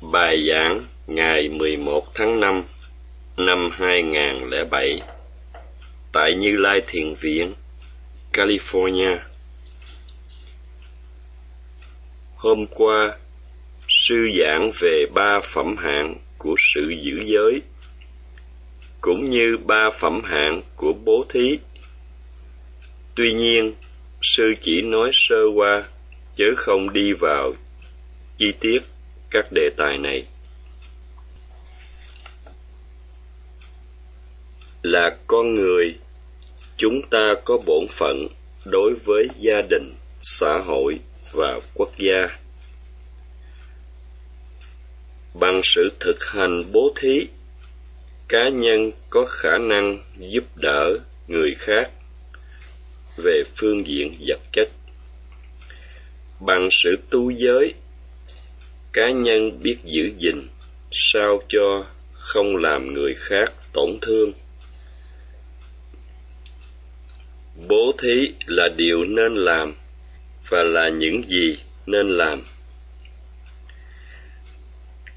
Bài giảng ngày 11 tháng 5 năm 2007 tại Như Lai Thiền Viện, California. Hôm qua, sư giảng về ba phẩm hạng của sự giữ giới, cũng như ba phẩm hạng của bố thí. Tuy nhiên, sư chỉ nói sơ qua, chứ không đi vào chi tiết các đề tài này. Là con người, chúng ta có bổn phận đối với gia đình, xã hội và quốc gia. Bằng sự thực hành bố thí, cá nhân có khả năng giúp đỡ người khác về phương diện vật chất. Bằng sự tu giới, cá nhân biết giữ gìn, sao cho không làm người khác tổn thương? Bố thí là điều nên làm và là những gì nên làm.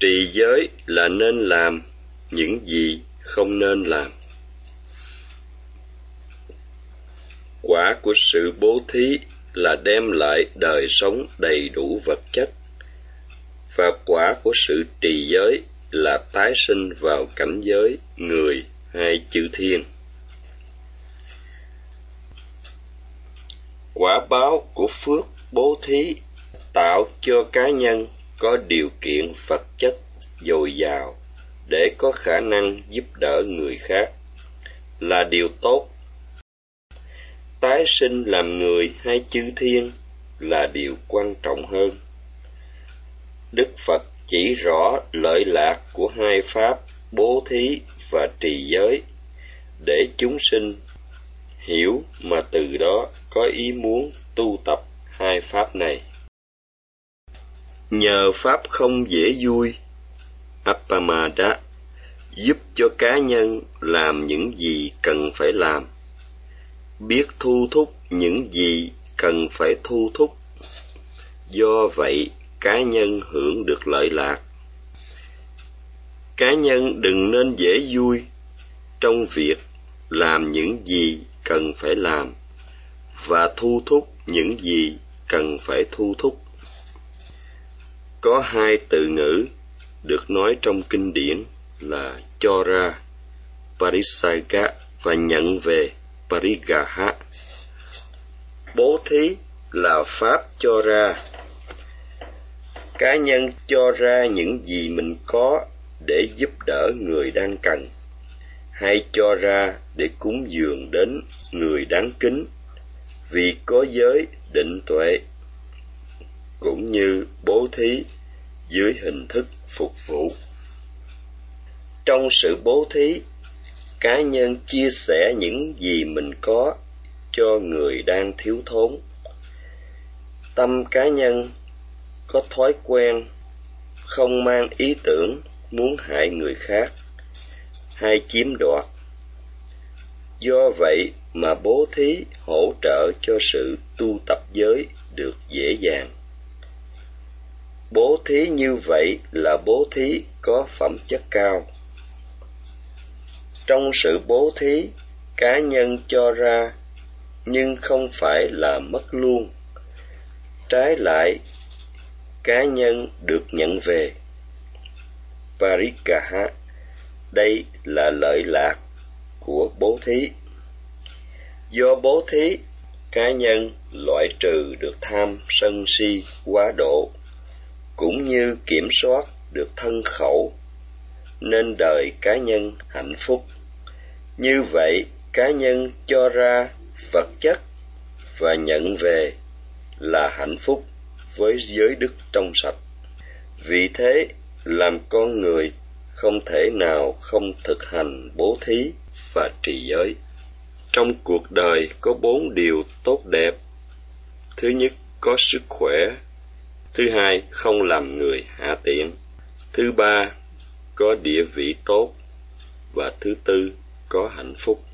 Trì giới là nên làm những gì không nên làm. Quả của sự bố thí là đem lại đời sống đầy đủ vật chất và quả của sự trì giới là tái sinh vào cảnh giới người hay chư thiên. Quả báo của phước bố thí tạo cho cá nhân có điều kiện vật chất dồi dào để có khả năng giúp đỡ người khác là điều tốt. Tái sinh làm người hay chư thiên là điều quan trọng hơn đức phật chỉ rõ lợi lạc của hai pháp bố thí và trì giới để chúng sinh hiểu mà từ đó có ý muốn tu tập hai pháp này. Nhờ pháp không dễ vui appamada giúp cho cá nhân làm những gì cần phải làm, biết thu thúc những gì cần phải thu thúc. Do vậy cá nhân hưởng được lợi lạc. Cá nhân đừng nên dễ vui trong việc làm những gì cần phải làm và thu thúc những gì cần phải thu thúc. Có hai từ ngữ được nói trong kinh điển là cho ra, parisaga, và nhận về, parigaha. Bố thí là pháp cho ra cá nhân cho ra những gì mình có để giúp đỡ người đang cần. Hay cho ra để cúng dường đến người đáng kính. Vì có giới định tuệ, cũng như bố thí dưới hình thức phục vụ. Trong sự bố thí, cá nhân chia sẻ những gì mình có cho người đang thiếu thốn. Tâm cá nhân có thói quen không mang ý tưởng muốn hại người khác, hay chiếm đoạt. Do vậy mà bố thí hỗ trợ cho sự tu tập giới được dễ dàng. Bố thí như vậy là bố thí có phẩm chất cao. Trong sự bố thí, cá nhân cho ra nhưng không phải là mất luôn. Trái lại cá nhân được nhận về. Parikaha đây là lợi lạc của bố thí. Do bố thí, cá nhân loại trừ được tham sân si quá độ, cũng như kiểm soát được thân khẩu, nên đời cá nhân hạnh phúc. Như vậy, cá nhân cho ra vật chất và nhận về là hạnh phúc với giới đức trong sạch. Vì thế, làm con người không thể nào không thực hành bố thí và trì giới. Trong cuộc đời có bốn điều tốt đẹp. Thứ nhất, có sức khỏe. Thứ hai, không làm người hạ tiện. Thứ ba, có địa vị tốt. Và thứ tư, có hạnh phúc.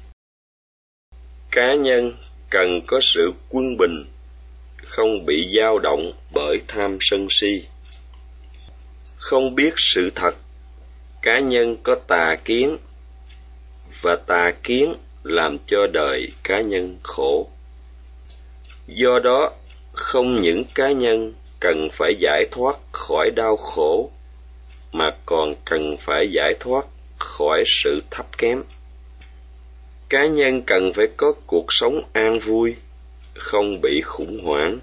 Cá nhân cần có sự quân bình không bị dao động bởi tham sân si. Không biết sự thật, cá nhân có tà kiến, và tà kiến làm cho đời cá nhân khổ. Do đó, không những cá nhân cần phải giải thoát khỏi đau khổ, mà còn cần phải giải thoát khỏi sự thấp kém. Cá nhân cần phải có cuộc sống an vui không bị khủng hoảng,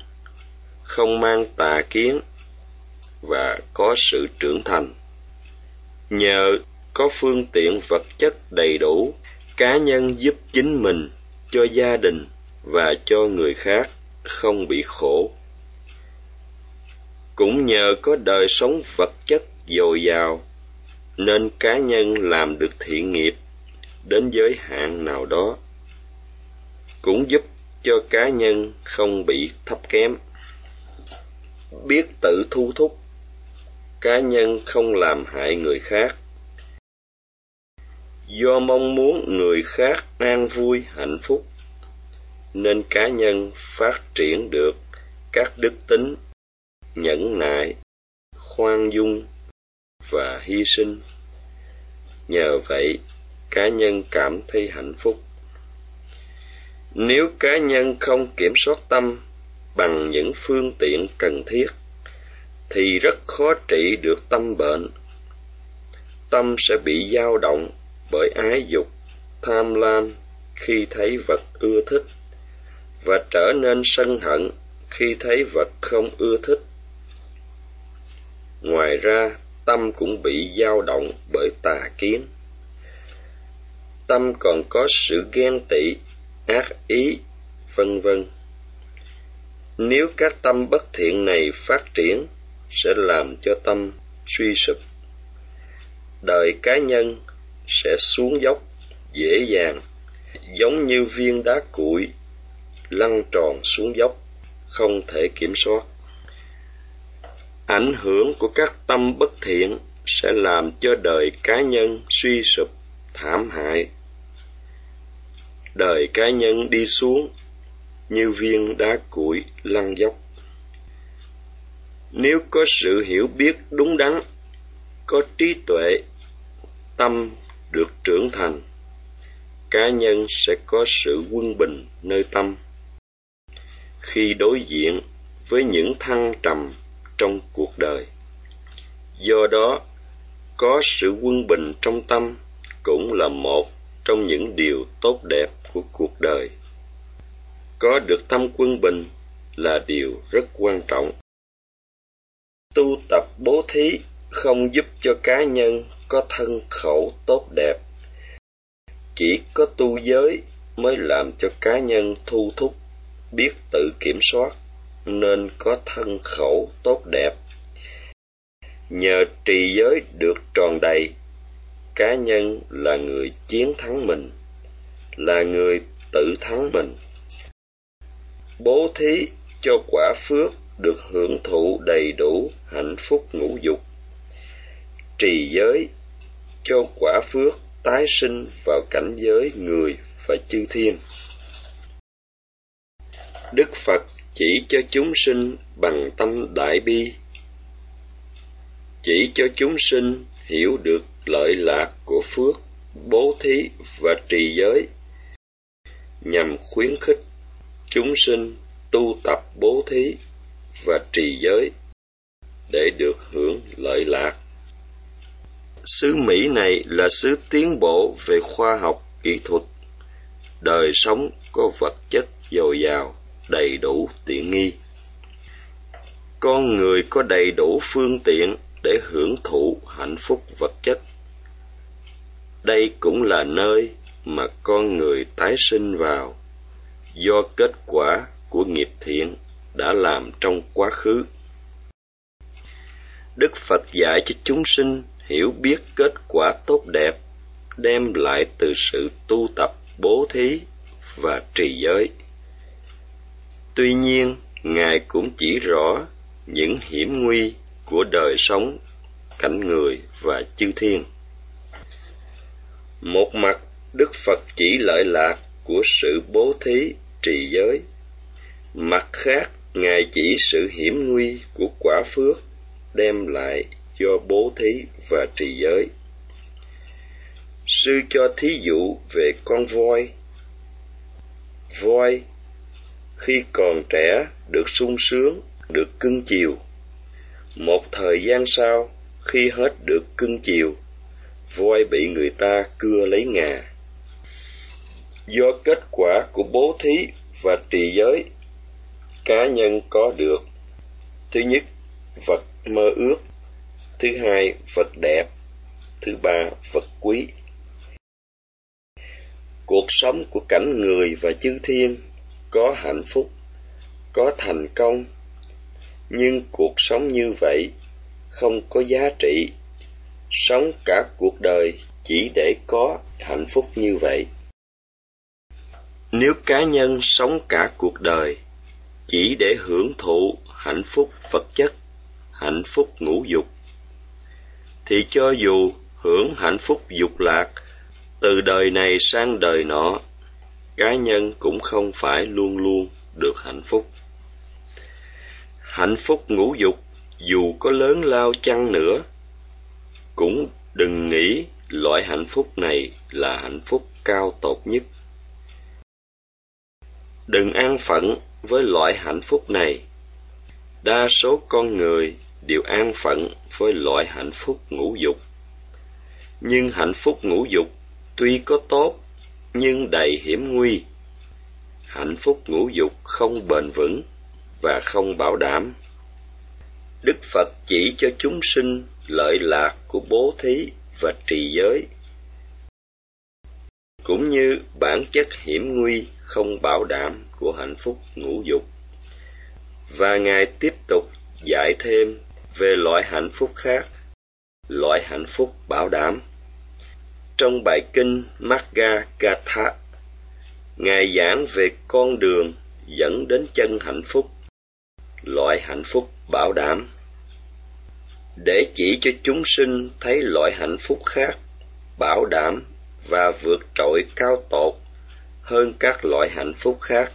không mang tà kiến và có sự trưởng thành. Nhờ có phương tiện vật chất đầy đủ, cá nhân giúp chính mình, cho gia đình và cho người khác không bị khổ. Cũng nhờ có đời sống vật chất dồi dào, nên cá nhân làm được thiện nghiệp đến giới hạn nào đó. Cũng giúp cho cá nhân không bị thấp kém. Biết tự thu thúc, cá nhân không làm hại người khác. Do mong muốn người khác an vui, hạnh phúc, nên cá nhân phát triển được các đức tính nhẫn nại, khoan dung và hy sinh. Nhờ vậy, cá nhân cảm thấy hạnh phúc nếu cá nhân không kiểm soát tâm bằng những phương tiện cần thiết, thì rất khó trị được tâm bệnh. Tâm sẽ bị dao động bởi ái dục, tham lam khi thấy vật ưa thích và trở nên sân hận khi thấy vật không ưa thích. Ngoài ra, tâm cũng bị dao động bởi tà kiến. Tâm còn có sự ghen tị ác ý vân vân. Nếu các tâm bất thiện này phát triển, sẽ làm cho tâm suy sụp. Đời cá nhân sẽ xuống dốc, dễ dàng, giống như viên đá cuội lăn tròn xuống dốc, không thể kiểm soát. Ảnh hưởng của các tâm bất thiện sẽ làm cho đời cá nhân suy sụp, thảm hại đời cá nhân đi xuống như viên đá cuội lăn dốc. Nếu có sự hiểu biết đúng đắn, có trí tuệ, tâm được trưởng thành, cá nhân sẽ có sự quân bình nơi tâm. Khi đối diện với những thăng trầm trong cuộc đời, do đó có sự quân bình trong tâm cũng là một trong những điều tốt đẹp của cuộc đời. Có được tâm quân bình là điều rất quan trọng. Tu tập bố thí không giúp cho cá nhân có thân khẩu tốt đẹp. Chỉ có tu giới mới làm cho cá nhân thu thúc, biết tự kiểm soát, nên có thân khẩu tốt đẹp. Nhờ trì giới được tròn đầy, cá nhân là người chiến thắng mình là người tự thắng mình. Bố thí cho quả phước được hưởng thụ đầy đủ hạnh phúc ngũ dục. Trì giới cho quả phước tái sinh vào cảnh giới người và chư thiên. Đức phật chỉ cho chúng sinh bằng tâm đại bi. Chỉ cho chúng sinh hiểu được lợi lạc của phước, bố thí và trì giới nhằm khuyến khích chúng sinh tu tập bố thí và trì giới để được hưởng lợi lạc. Xứ mỹ này là xứ tiến bộ về khoa học kỹ thuật. Đời sống có vật chất dồi dào, đầy đủ tiện nghi. Con người có đầy đủ phương tiện để hưởng thụ hạnh phúc vật chất. Đây cũng là nơi mà con người tái sinh vào do kết quả của nghiệp thiện đã làm trong quá khứ. Đức phật dạy cho chúng sinh hiểu biết kết quả tốt đẹp, đem lại từ sự tu tập, bố thí và trì giới. Tuy nhiên, ngài cũng chỉ rõ những hiểm nguy của đời sống, cảnh người và chư thiên. Một mặt đức phật chỉ lợi lạc của sự bố thí trì giới mặt khác ngài chỉ sự hiểm nguy của quả phước đem lại do bố thí và trì giới. Sư cho thí dụ về con voi. Voi khi còn trẻ được sung sướng, được cưng chiều. Một thời gian sau, khi hết được cưng chiều, voi bị người ta cưa lấy ngà. Do kết quả của bố thí và trì giới, cá nhân có được. Thứ nhất vật mơ ước. Thứ hai vật đẹp. Thứ ba vật quý. Cuộc sống của cảnh người và chư thiên có hạnh phúc có thành công. Nhưng cuộc sống như vậy không có giá trị. Sống cả cuộc đời chỉ để có hạnh phúc như vậy nếu cá nhân sống cả cuộc đời, chỉ để hưởng thụ hạnh phúc vật chất, hạnh phúc ngũ dục, thì cho dù hưởng hạnh phúc dục lạc từ đời này sang đời nọ, cá nhân cũng không phải luôn luôn được hạnh phúc. Hạnh phúc ngũ dục dù có lớn lao chăng nữa, cũng đừng nghĩ loại hạnh phúc này là hạnh phúc cao tột nhất đừng an phận với loại hạnh phúc này. Đa số con người đều an phận với loại hạnh phúc ngũ dục. Nhưng hạnh phúc ngũ dục tuy có tốt, nhưng đầy hiểm nguy. Hạnh phúc ngũ dục không bền vững và không bảo đảm. Đức phật chỉ cho chúng sinh lợi lạc của bố thí và trì giới cũng như bản chất hiểm nguy không bảo đảm của hạnh phúc ngũ dục. Và ngài tiếp tục dạy thêm về loại hạnh phúc khác, loại hạnh phúc bảo đảm. Trong bài kinh Magga Katha, ngài giảng về con đường dẫn đến chân hạnh phúc, loại hạnh phúc bảo đảm. Để chỉ cho chúng sinh thấy loại hạnh phúc khác bảo đảm và vượt trội cao tột hơn các loại hạnh phúc khác.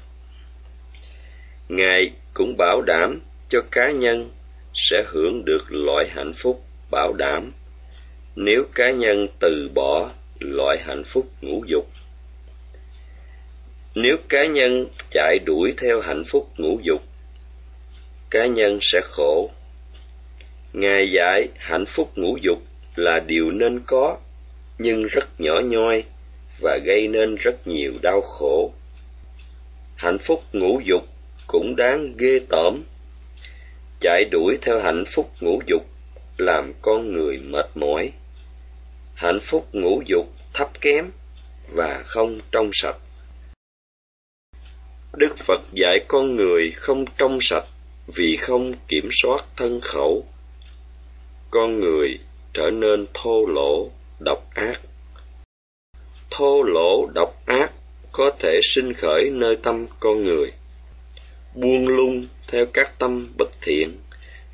Ngài cũng bảo đảm cho cá nhân sẽ hưởng được loại hạnh phúc bảo đảm nếu cá nhân từ bỏ loại hạnh phúc ngũ dục. Nếu cá nhân chạy đuổi theo hạnh phúc ngũ dục, cá nhân sẽ khổ. Ngài dạy hạnh phúc ngũ dục là điều nên có nhưng rất nhỏ nhoi và gây nên rất nhiều đau khổ. Hạnh phúc ngũ dục cũng đáng ghê tởm. Chạy đuổi theo hạnh phúc ngũ dục làm con người mệt mỏi. Hạnh phúc ngũ dục thấp kém và không trong sạch. Đức phật dạy con người không trong sạch vì không kiểm soát thân khẩu. Con người trở nên thô lỗ độc ác. Thô lỗ độc ác có thể sinh khởi nơi tâm con người. Buông lung theo các tâm bất thiện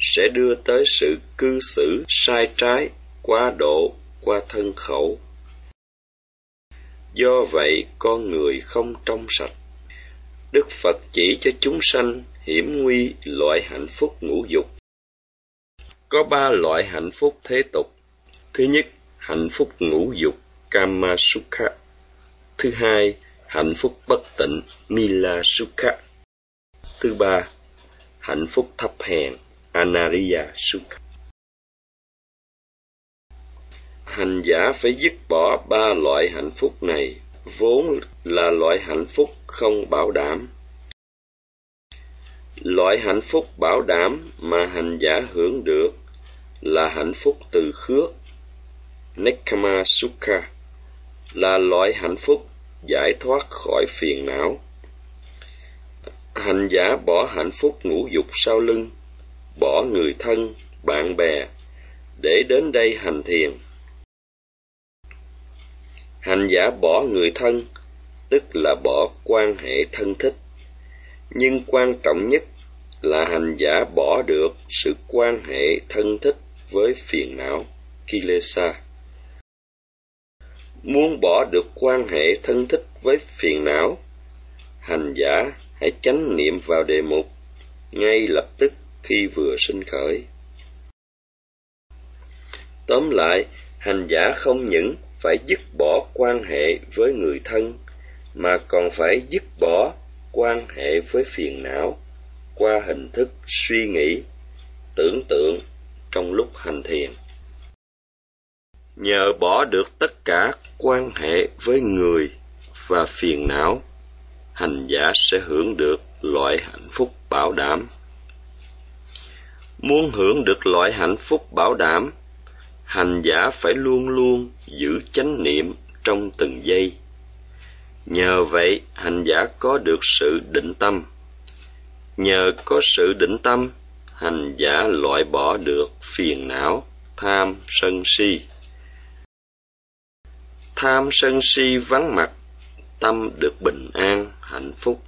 sẽ đưa tới sự cư xử sai trái, quá độ qua thân khẩu. Do vậy, con người không trong sạch. Đức phật chỉ cho chúng sanh hiểm nguy loại hạnh phúc ngũ dục. Có ba loại hạnh phúc thế tục. Thứ nhất hạnh phúc ngũ dục, kama sukha. Thứ hai, hạnh phúc bất tịnh, mila sukha. Thứ ba, hạnh phúc thấp hèn, anariya sukha. Hành giả phải dứt bỏ ba loại hạnh phúc này, vốn là loại hạnh phúc không bảo đảm. Loại hạnh phúc bảo đảm mà hành giả hưởng được là hạnh phúc từ khước nekama sukha là loại hạnh phúc giải thoát khỏi phiền não. Hành giả bỏ hạnh phúc ngũ dục sau lưng, bỏ người thân, bạn bè để đến đây hành thiền. Hành giả bỏ người thân, tức là bỏ quan hệ thân thích. Nhưng quan trọng nhất là hành giả bỏ được sự quan hệ thân thích với phiền não, kilesa muốn bỏ được quan hệ thân thích với phiền não hành giả hãy chánh niệm vào đề mục ngay lập tức khi vừa sinh khởi Tóm lại, hành giả không những phải dứt bỏ quan hệ với người thân, mà còn phải dứt bỏ quan hệ với phiền não qua hình thức suy nghĩ, tưởng tượng trong lúc hành thiền. Nhờ bỏ được tất cả quan hệ với người và phiền não, hành giả sẽ hưởng được loại hạnh phúc bảo đảm. Muốn hưởng được loại hạnh phúc bảo đảm, hành giả phải luôn luôn giữ chánh niệm trong từng giây. Nhờ vậy, hành giả có được sự định tâm. Nhờ có sự định tâm, hành giả loại bỏ được phiền não, tham, sân si. Tham sân si vắng mặt, tâm được bình an, hạnh phúc.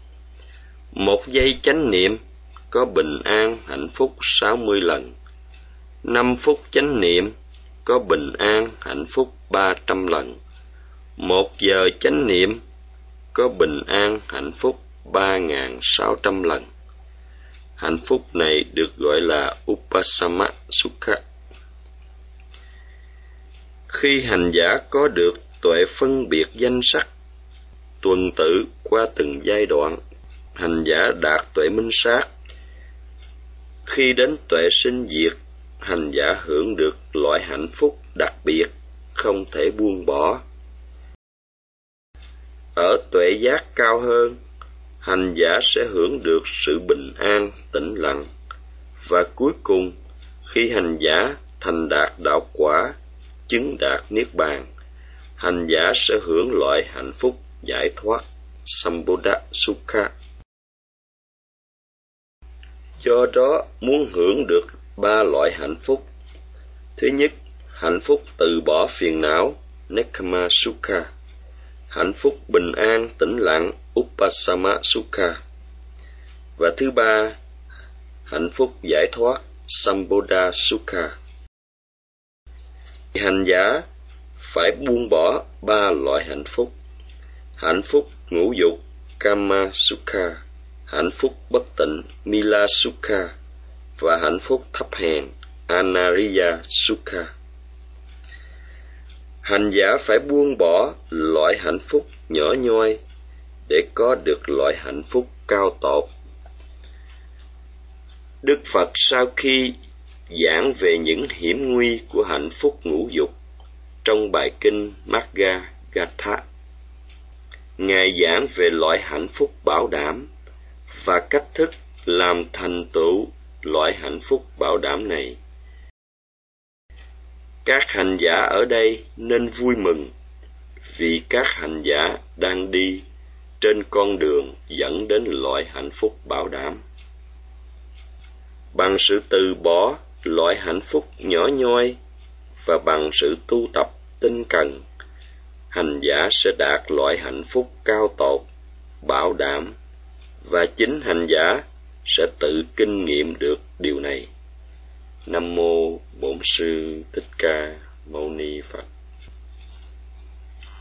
Một giây chánh niệm có bình an, hạnh phúc sáu mươi lần. Năm phút chánh niệm có bình an, hạnh phúc ba trăm lần. Một giờ chánh niệm có bình an, hạnh phúc ba sáu trăm lần. Hạnh phúc này được gọi là Upasama Sukha. Khi hành giả có được tuệ phân biệt danh sắc, tuần tự qua từng giai đoạn, hành giả đạt tuệ minh sát. Khi đến tuệ sinh diệt, hành giả hưởng được loại hạnh phúc đặc biệt, không thể buông bỏ. Ở tuệ giác cao hơn, hành giả sẽ hưởng được sự bình an, tĩnh lặng. Và cuối cùng, khi hành giả thành đạt đạo quả, chứng đạt niết bàn, hành giả sẽ hưởng loại hạnh phúc giải thoát Sambuddha Sukha. Do đó, muốn hưởng được ba loại hạnh phúc. Thứ nhất, hạnh phúc từ bỏ phiền não, Nekama Sukha. Hạnh phúc bình an, tĩnh lặng, Upasama Sukha. Và thứ ba, hạnh phúc giải thoát, sambuddha Sukha. Hành giả phải buông bỏ ba loại hạnh phúc. Hạnh phúc ngũ dục, Kama Sukha, hạnh phúc bất tịnh, Mila Sukha, và hạnh phúc thấp hèn, Anariya Sukha. Hành giả phải buông bỏ loại hạnh phúc nhỏ nhoi để có được loại hạnh phúc cao tột. Đức Phật sau khi giảng về những hiểm nguy của hạnh phúc ngũ dục trong bài kinh Magga Gatha, Ngài giảng về loại hạnh phúc bảo đảm và cách thức làm thành tựu loại hạnh phúc bảo đảm này. Các hành giả ở đây nên vui mừng vì các hành giả đang đi trên con đường dẫn đến loại hạnh phúc bảo đảm bằng sự từ bỏ loại hạnh phúc nhỏ nhoi và bằng sự tu tập tinh cần. Hành giả sẽ đạt loại hạnh phúc cao tột, bảo đảm, và chính hành giả sẽ tự kinh nghiệm được điều này. Nam mô bổn sư thích ca mâu ni phật.